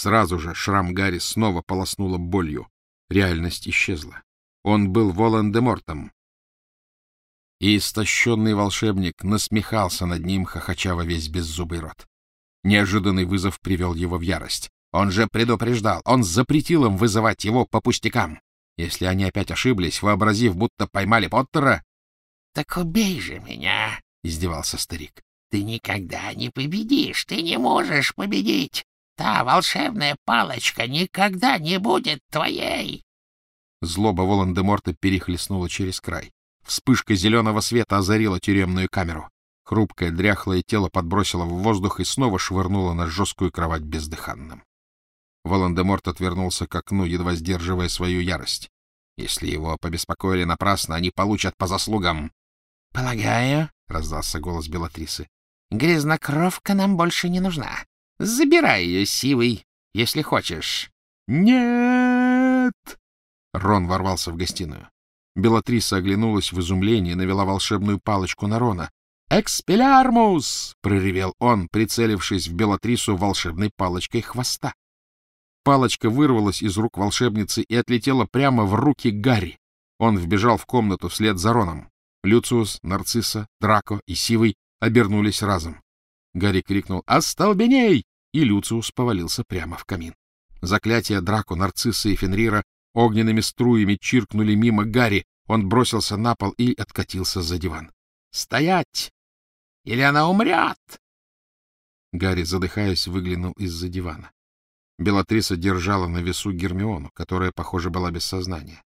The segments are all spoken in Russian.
Сразу же шрам Гарри снова полоснуло болью. Реальность исчезла. Он был Волан-де-Мортом. И истощенный волшебник насмехался над ним, хохоча во весь беззубый рот. Неожиданный вызов привел его в ярость. Он же предупреждал, он запретил им вызывать его по пустякам. Если они опять ошиблись, вообразив, будто поймали Поттера... — Так убей же меня, — издевался старик. — Ты никогда не победишь, ты не можешь победить. Та волшебная палочка никогда не будет твоей. Злоба Волан-де-Морта перехлестнула через край. Вспышка зеленого света озарила тюремную камеру. Хрупкое, дряхлое тело подбросило в воздух и снова швырнуло на жесткую кровать бездыханным. Волан-де-Морт отвернулся к окну, едва сдерживая свою ярость. Если его побеспокоили напрасно, они получат по заслугам. — Полагаю, — раздался голос Белатрисы, — грязнокровка нам больше не нужна. Забирай ее, Сивый, если хочешь. — Нет! Рон ворвался в гостиную. Белатриса оглянулась в изумлении и навела волшебную палочку на Рона. «Экспелярмус!» — проревел он, прицелившись в Белатрису волшебной палочкой хвоста. Палочка вырвалась из рук волшебницы и отлетела прямо в руки Гарри. Он вбежал в комнату вслед за Роном. Люциус, Нарцисса, Драко и Сивый обернулись разом. Гарри крикнул «Остолбеней!» И Люциус повалился прямо в камин. Заклятия Драко, Нарцисса и Фенрира огненными струями чиркнули мимо Гарри. Он бросился на пол и откатился за диван. «Стоять! Или она умрет!» Гарри, задыхаясь, выглянул из-за дивана. Белатриса держала на весу Гермиону, которая, похоже, была без сознания.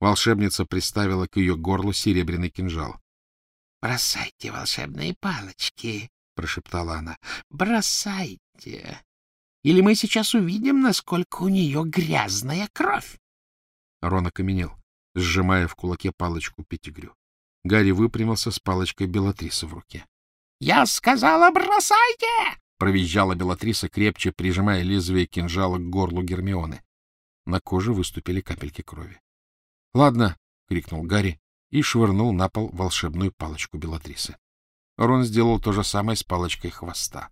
Волшебница приставила к ее горлу серебряный кинжал. — Бросайте волшебные палочки, — прошептала она. — Бросайте. Или мы сейчас увидим, насколько у нее грязная кровь. Рон окаменел, сжимая в кулаке палочку Пятигрю. Гарри выпрямился с палочкой Белатрисы в руке. — Я сказала, бросайте! — провизжала Белатриса, крепче прижимая лезвие кинжала к горлу Гермионы. На коже выступили капельки крови. — Ладно, — крикнул Гарри и швырнул на пол волшебную палочку Белатрисы. Рон сделал то же самое с палочкой хвоста.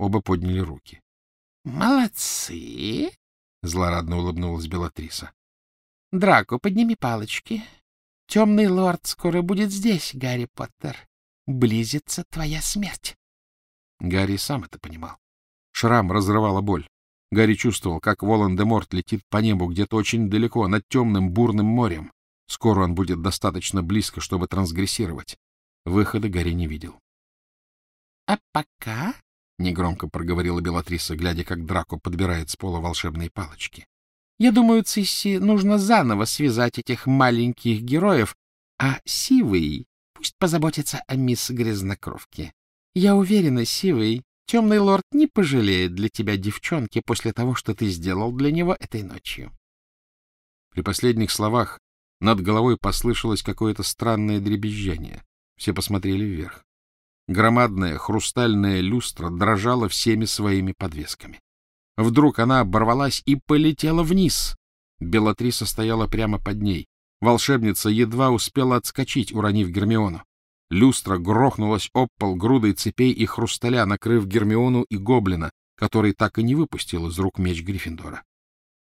Оба подняли руки. — Молодцы! — злорадно улыбнулась Белатриса. — Драко, подними палочки. Темный лорд скоро будет здесь, Гарри Поттер. Близится твоя смерть. Гарри сам это понимал. Шрам разрывала боль. Гарри чувствовал, как Волан-де-Морт летит по небу где-то очень далеко, над темным бурным морем. Скоро он будет достаточно близко, чтобы трансгрессировать. Выхода Гарри не видел. — А пока, — негромко проговорила Белатриса, глядя, как Драко подбирает с пола волшебные палочки, — я думаю, Цисси, нужно заново связать этих маленьких героев, а Сивый пусть позаботится о мисс Грязнокровке. Я уверена, Сивый, темный лорд не пожалеет для тебя девчонки после того, что ты сделал для него этой ночью. При последних словах над головой послышалось какое-то странное дребезжание. Все посмотрели вверх. Громадная хрустальная люстра дрожала всеми своими подвесками. Вдруг она оборвалась и полетела вниз. Белатриса стояла прямо под ней. Волшебница едва успела отскочить, уронив Гермиону. Люстра грохнулась об пол грудой цепей и хрусталя, накрыв Гермиону и гоблина, который так и не выпустил из рук меч Гриффиндора.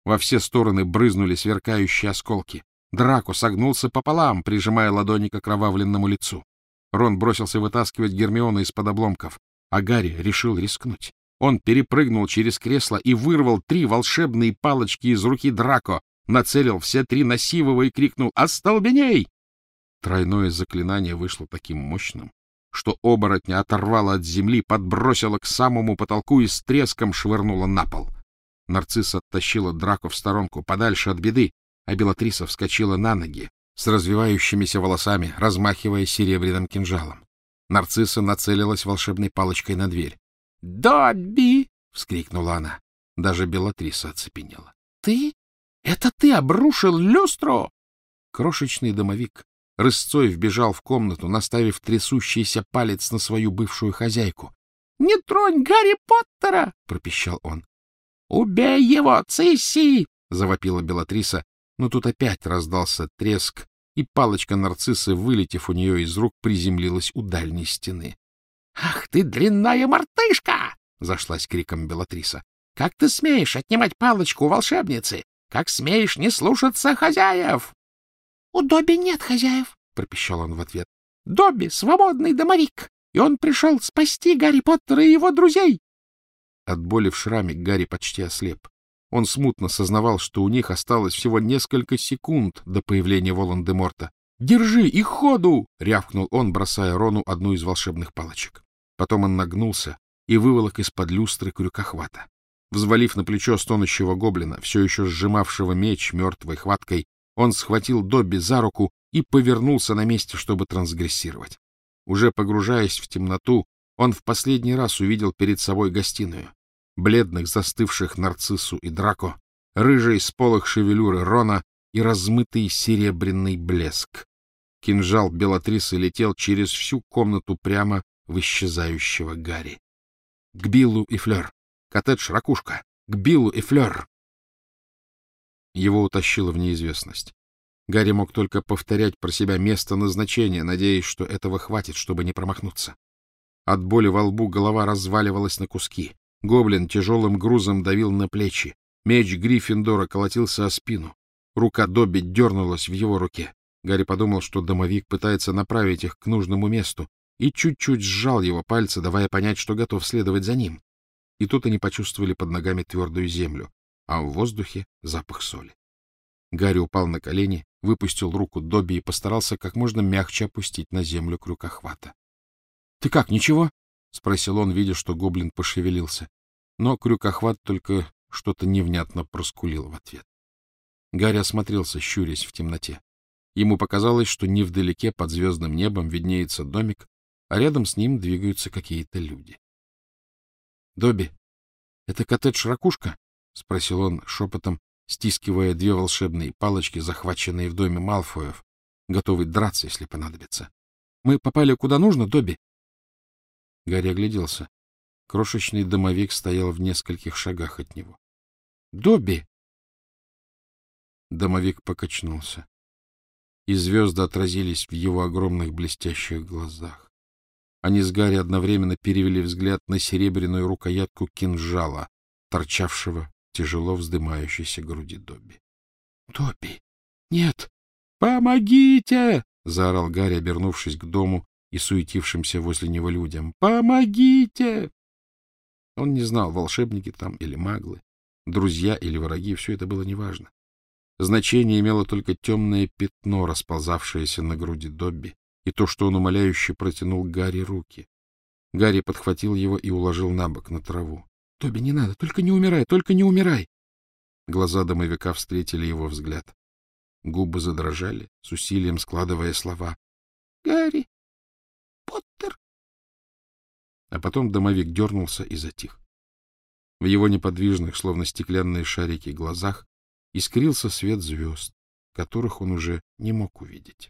Во все стороны брызнули сверкающие осколки. Драко согнулся пополам, прижимая ладони к окровавленному лицу. Рон бросился вытаскивать Гермиону из-под обломков, а Гарри решил рискнуть. Он перепрыгнул через кресло и вырвал три волшебные палочки из руки Драко, нацелил все три на Сивого и крикнул «Остолбеней!». Тройное заклинание вышло таким мощным, что оборотня оторвало от земли, подбросило к самому потолку и с треском швырнуло на пол. Нарцисс оттащила Драко в сторонку, подальше от беды, а Белатриса вскочила на ноги, с развивающимися волосами, размахивая серебряным кинжалом. Нарцисса нацелилась волшебной палочкой на дверь. «Добби!» — вскрикнула она. Даже Белатриса оцепенела. «Ты? Это ты обрушил люстру?» Крошечный домовик рысцой вбежал в комнату, наставив трясущийся палец на свою бывшую хозяйку. — Не тронь Гарри Поттера! — пропищал он. — Убей его, Цисси! — завопила Белатриса, но тут опять раздался треск, и палочка нарциссы, вылетев у нее из рук, приземлилась у дальней стены. — Ах ты, дрянная мартышка! — зашлась криком Белатриса. — Как ты смеешь отнимать палочку у волшебницы? Как смеешь не слушаться хозяев? — У Добби нет хозяев, — пропищал он в ответ. — Добби — свободный домовик, и он пришел спасти Гарри Поттера и его друзей. От боли в шраме Гарри почти ослеп. Он смутно сознавал, что у них осталось всего несколько секунд до появления Волан-де-Морта. «Держи и ходу!» — рявкнул он, бросая Рону одну из волшебных палочек. Потом он нагнулся и выволок из-под люстры крюкохвата. Взвалив на плечо стонущего гоблина, все еще сжимавшего меч мертвой хваткой, он схватил Добби за руку и повернулся на месте, чтобы трансгрессировать. Уже погружаясь в темноту, он в последний раз увидел перед собой гостиную. Бледных, застывших нарциссу и драко, рыжий сполох шевелюры Рона и размытый серебряный блеск. Кинжал Белатрисы летел через всю комнату прямо в исчезающего Гарри. К Биллу и Флёр. Коттедж Ракушка! К Биллу и Флёр!» Его утащило в неизвестность. Гарри мог только повторять про себя место назначения, надеясь, что этого хватит, чтобы не промахнуться. От боли во лбу голова разваливалась на куски. Гоблин тяжелым грузом давил на плечи. Меч Гриффиндора колотился о спину. Рука Добби дернулась в его руке. Гарри подумал, что домовик пытается направить их к нужному месту, и чуть-чуть сжал его пальцы, давая понять, что готов следовать за ним и тут они почувствовали под ногами твердую землю, а в воздухе запах соли. Гарри упал на колени, выпустил руку Добби и постарался как можно мягче опустить на землю крюкохвата. — Ты как, ничего? — спросил он, видя, что гоблин пошевелился. Но крюкохват только что-то невнятно проскулил в ответ. Гарри осмотрелся, щурясь в темноте. Ему показалось, что невдалеке под звездным небом виднеется домик, а рядом с ним двигаются какие-то люди. Добби, это коттедж-ракушка? — спросил он шепотом, стискивая две волшебные палочки, захваченные в доме Малфоев, готовый драться, если понадобится. — Мы попали куда нужно, Добби? Гарри огляделся. Крошечный домовик стоял в нескольких шагах от него. — Добби! Домовик покачнулся, и звезды отразились в его огромных блестящих глазах. Они с Гарри одновременно перевели взгляд на серебряную рукоятку кинжала, торчавшего тяжело вздымающейся груди Добби. — Добби! Нет! Помогите! — заорал Гарри, обернувшись к дому и суетившимся возле него людям. — Помогите! Он не знал, волшебники там или маглы, друзья или враги, все это было неважно. Значение имело только темное пятно, расползавшееся на груди Добби, и то, что он умоляюще протянул Гарри руки. Гарри подхватил его и уложил на бок, на траву. — Тоби, не надо, только не умирай, только не умирай! Глаза домовика встретили его взгляд. Губы задрожали, с усилием складывая слова. — Гарри! А потом домовик дернулся и затих. В его неподвижных, словно стеклянные шарики, глазах искрился свет звезд, которых он уже не мог увидеть.